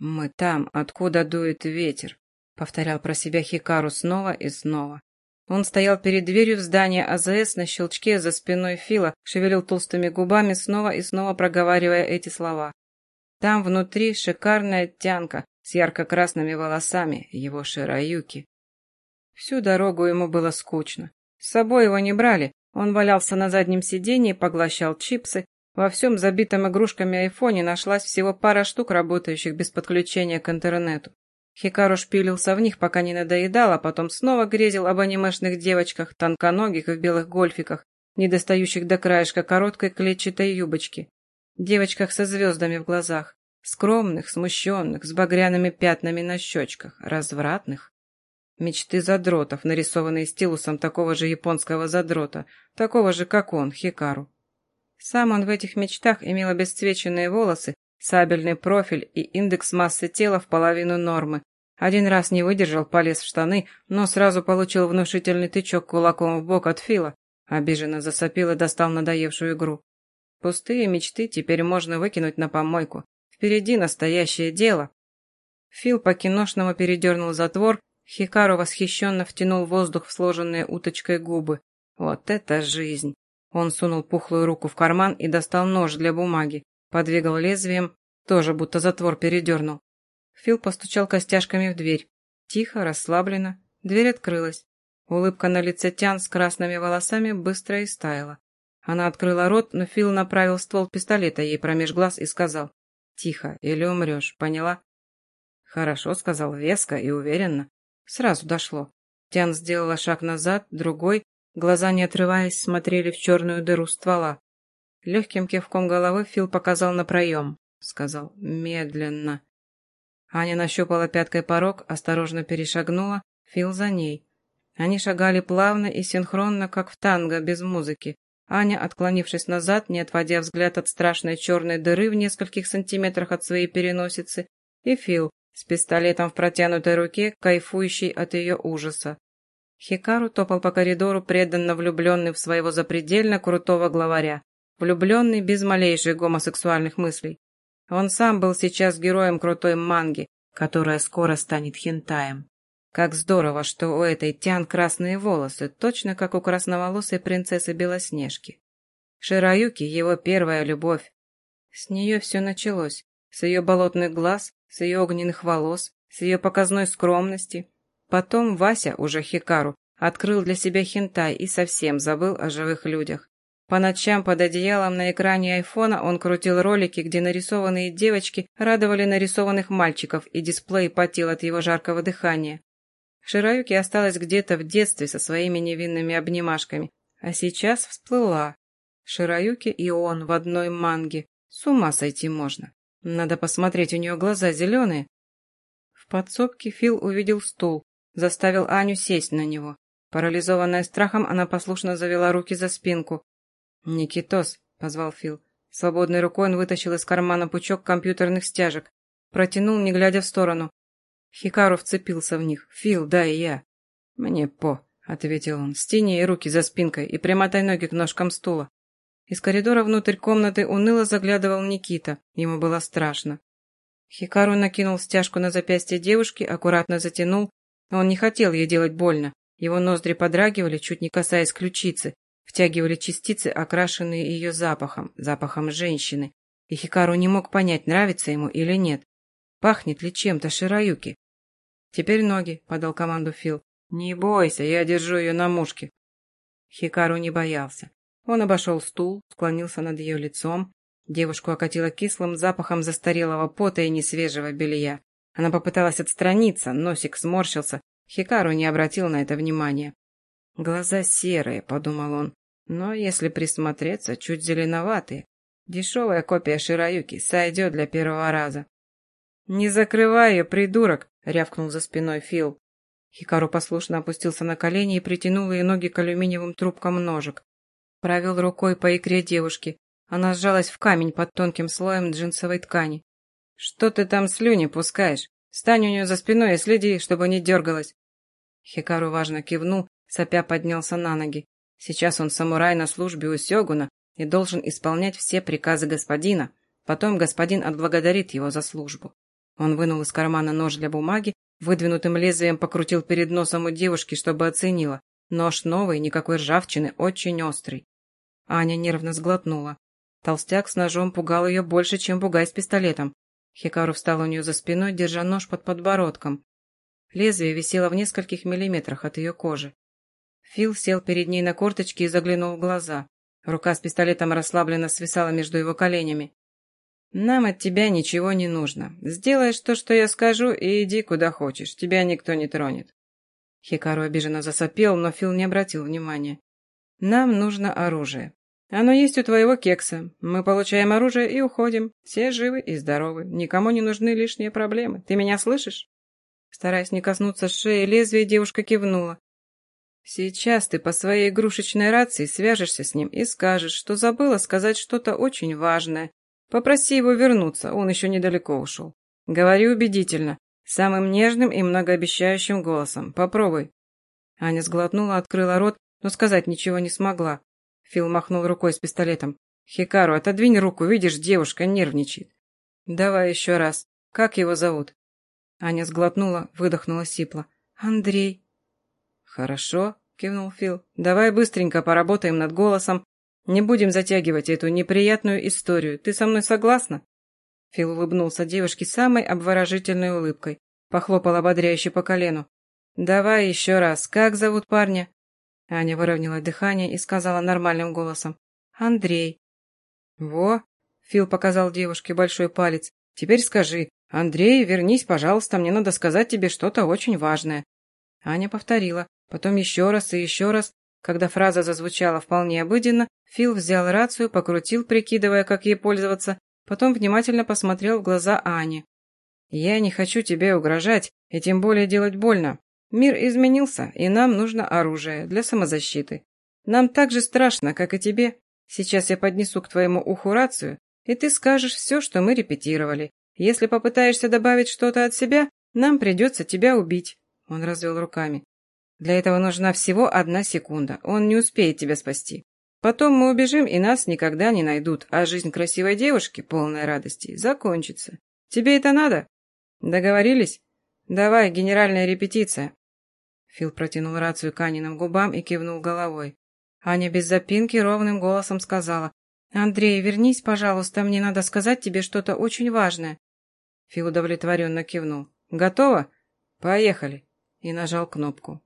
«Мы там, откуда дует ветер», — повторял про себя Хикару снова и снова. Он стоял перед дверью в здание АЗС на щелчке за спиной Фила, шевелил толстыми губами, снова и снова проговаривая эти слова. Там внутри шикарная тянка с ярко-красными волосами, его Шираюки. Всю дорогу ему было скучно. С собой его не брали, он валялся на заднем сиденье, поглощал чипсы, во всем забитом игрушками айфоне нашлась всего пара штук, работающих без подключения к интернету. Хикару шпилился в них, пока не надоедал, а потом снова грезил об анимешных девочках, тонконогих в белых гольфиках, недостающих до краешка короткой клетчатой юбочки. Девочках со звездами в глазах, скромных, смущенных, с багряными пятнами на щечках, развратных. Мечты задротов, нарисованные стилусом такого же японского задрота, такого же, как он, Хикару. Сам он в этих мечтах имел обесцвеченные волосы, сабельный профиль и индекс массы тела в половину нормы. Один раз не выдержал, полез в штаны, но сразу получил внушительный тычок кулаком в бок от Фила. Обиженно засопил и достал надоевшую игру. Пустые мечты теперь можно выкинуть на помойку. Впереди настоящее дело. Фил по-киношному передернул затвор, Хикару восхищенно втянул воздух в сложенные уточкой губы. Вот это жизнь! Он сунул пухлую руку в карман и достал нож для бумаги. Подвигал лезвием, тоже будто затвор передернул. Фил постучал костяшками в дверь. Тихо, расслабленно. Дверь открылась. Улыбка на лице Тян с красными волосами быстро истаяла. Она открыла рот, но Фил направил ствол пистолета ей промеж глаз и сказал «Тихо, или умрешь, поняла?» «Хорошо», — сказал веско и уверенно. Сразу дошло. Тян сделала шаг назад, другой, Глаза, не отрываясь, смотрели в черную дыру ствола. Легким кивком головы Фил показал на проем. Сказал «медленно». Аня нащупала пяткой порог, осторожно перешагнула, Фил за ней. Они шагали плавно и синхронно, как в танго, без музыки. Аня, отклонившись назад, не отводя взгляд от страшной черной дыры в нескольких сантиметрах от своей переносицы, и Фил, с пистолетом в протянутой руке, кайфующий от ее ужаса. Хикару топал по коридору, преданно влюбленный в своего запредельно крутого главаря, влюбленный без малейших гомосексуальных мыслей. Он сам был сейчас героем крутой манги, которая скоро станет хентаем. Как здорово, что у этой Тян красные волосы, точно как у красноволосой принцессы Белоснежки. Шираюки — его первая любовь. С нее все началось, с ее болотных глаз, с ее огненных волос, с ее показной скромности, Потом Вася, уже Хикару, открыл для себя хентай и совсем забыл о живых людях. По ночам под одеялом на экране айфона он крутил ролики, где нарисованные девочки радовали нарисованных мальчиков, и дисплей потел от его жаркого дыхания. Шираюки осталась где-то в детстве со своими невинными обнимашками, а сейчас всплыла. Шираюки и он в одной манге. С ума сойти можно. Надо посмотреть, у нее глаза зеленые. В подсобке Фил увидел стул, Заставил Аню сесть на него. Парализованная страхом, она послушно завела руки за спинку. «Никитос», — позвал Фил. Свободной рукой он вытащил из кармана пучок компьютерных стяжек. Протянул, не глядя в сторону. Хикару вцепился в них. «Фил, да и я». «Мне по», — ответил он. «Стяни ей руки за спинкой и примотай ноги к ножкам стула». Из коридора внутрь комнаты уныло заглядывал Никита. Ему было страшно. Хикару накинул стяжку на запястье девушки, аккуратно затянул, он не хотел ей делать больно. Его ноздри подрагивали, чуть не касаясь ключицы, втягивали частицы, окрашенные ее запахом, запахом женщины. И Хикару не мог понять, нравится ему или нет. Пахнет ли чем-то Шираюки? «Теперь ноги», — подал команду Фил. «Не бойся, я держу ее на мушке». Хикару не боялся. Он обошел стул, склонился над ее лицом. Девушку окатило кислым запахом застарелого пота и несвежего белья. Она попыталась отстраниться, носик сморщился. Хикару не обратил на это внимания. «Глаза серые», — подумал он, — «но если присмотреться, чуть зеленоватые. Дешевая копия Шираюки сойдет для первого раза». «Не закрывай ее, придурок!» — рявкнул за спиной Фил. Хикару послушно опустился на колени и притянул ее ноги к алюминиевым трубкам ножек. Провел рукой по икре девушки. Она сжалась в камень под тонким слоем джинсовой ткани. «Что ты там слюни пускаешь? Стань у нее за спиной и следи, чтобы не дергалась». Хикару важно кивнул, сопя поднялся на ноги. Сейчас он самурай на службе у Сёгуна и должен исполнять все приказы господина. Потом господин отблагодарит его за службу. Он вынул из кармана нож для бумаги, выдвинутым лезвием покрутил перед носом у девушки, чтобы оценила. Нож новый, никакой ржавчины, очень острый. Аня нервно сглотнула. Толстяк с ножом пугал ее больше, чем бугай с пистолетом. Хикару встал у нее за спиной, держа нож под подбородком. Лезвие висело в нескольких миллиметрах от ее кожи. Фил сел перед ней на корточки и заглянул в глаза. Рука с пистолетом расслабленно свисала между его коленями. «Нам от тебя ничего не нужно. Сделаешь то, что я скажу, и иди куда хочешь. Тебя никто не тронет». Хикару обиженно засопел, но Фил не обратил внимания. «Нам нужно оружие. Оно есть у твоего кекса. Мы получаем оружие и уходим. Все живы и здоровы. Никому не нужны лишние проблемы. Ты меня слышишь?» Стараясь не коснуться шеи лезвия, девушка кивнула. «Сейчас ты по своей игрушечной рации свяжешься с ним и скажешь, что забыла сказать что-то очень важное. Попроси его вернуться, он еще недалеко ушел. Говори убедительно, самым нежным и многообещающим голосом. Попробуй». Аня сглотнула, открыла рот, но сказать ничего не смогла. Фил махнул рукой с пистолетом. «Хикару, отодвинь руку, видишь, девушка нервничает». «Давай еще раз. Как его зовут?» Аня сглотнула, выдохнула сипло. «Андрей». «Хорошо», — кивнул Фил. «Давай быстренько поработаем над голосом. Не будем затягивать эту неприятную историю. Ты со мной согласна?» Фил улыбнулся девушке самой обворожительной улыбкой. Похлопал ободряюще по колену. «Давай еще раз. Как зовут парня?» Аня выровняла дыхание и сказала нормальным голосом. «Андрей». «Во!» — Фил показал девушке большой палец. «Теперь скажи, Андрей, вернись, пожалуйста, мне надо сказать тебе что-то очень важное». Аня повторила, потом еще раз и еще раз. Когда фраза зазвучала вполне обыденно, Фил взял рацию, покрутил, прикидывая, как ей пользоваться, потом внимательно посмотрел в глаза Ани. «Я не хочу тебе угрожать, и тем более делать больно. Мир изменился, и нам нужно оружие для самозащиты. Нам так же страшно, как и тебе. Сейчас я поднесу к твоему уху рацию, и ты скажешь все, что мы репетировали. Если попытаешься добавить что-то от себя, нам придется тебя убить». Он развел руками. «Для этого нужна всего одна секунда. Он не успеет тебя спасти. Потом мы убежим, и нас никогда не найдут, а жизнь красивой девушки, полной радости, закончится. Тебе это надо? Договорились? Давай, генеральная репетиция. Фил протянул рацию к Аниным губам и кивнул головой. Аня без запинки ровным голосом сказала. «Андрей, вернись, пожалуйста, мне надо сказать тебе что-то очень важное». Фил удовлетворенно кивнул. «Готово? Поехали!» и нажал кнопку.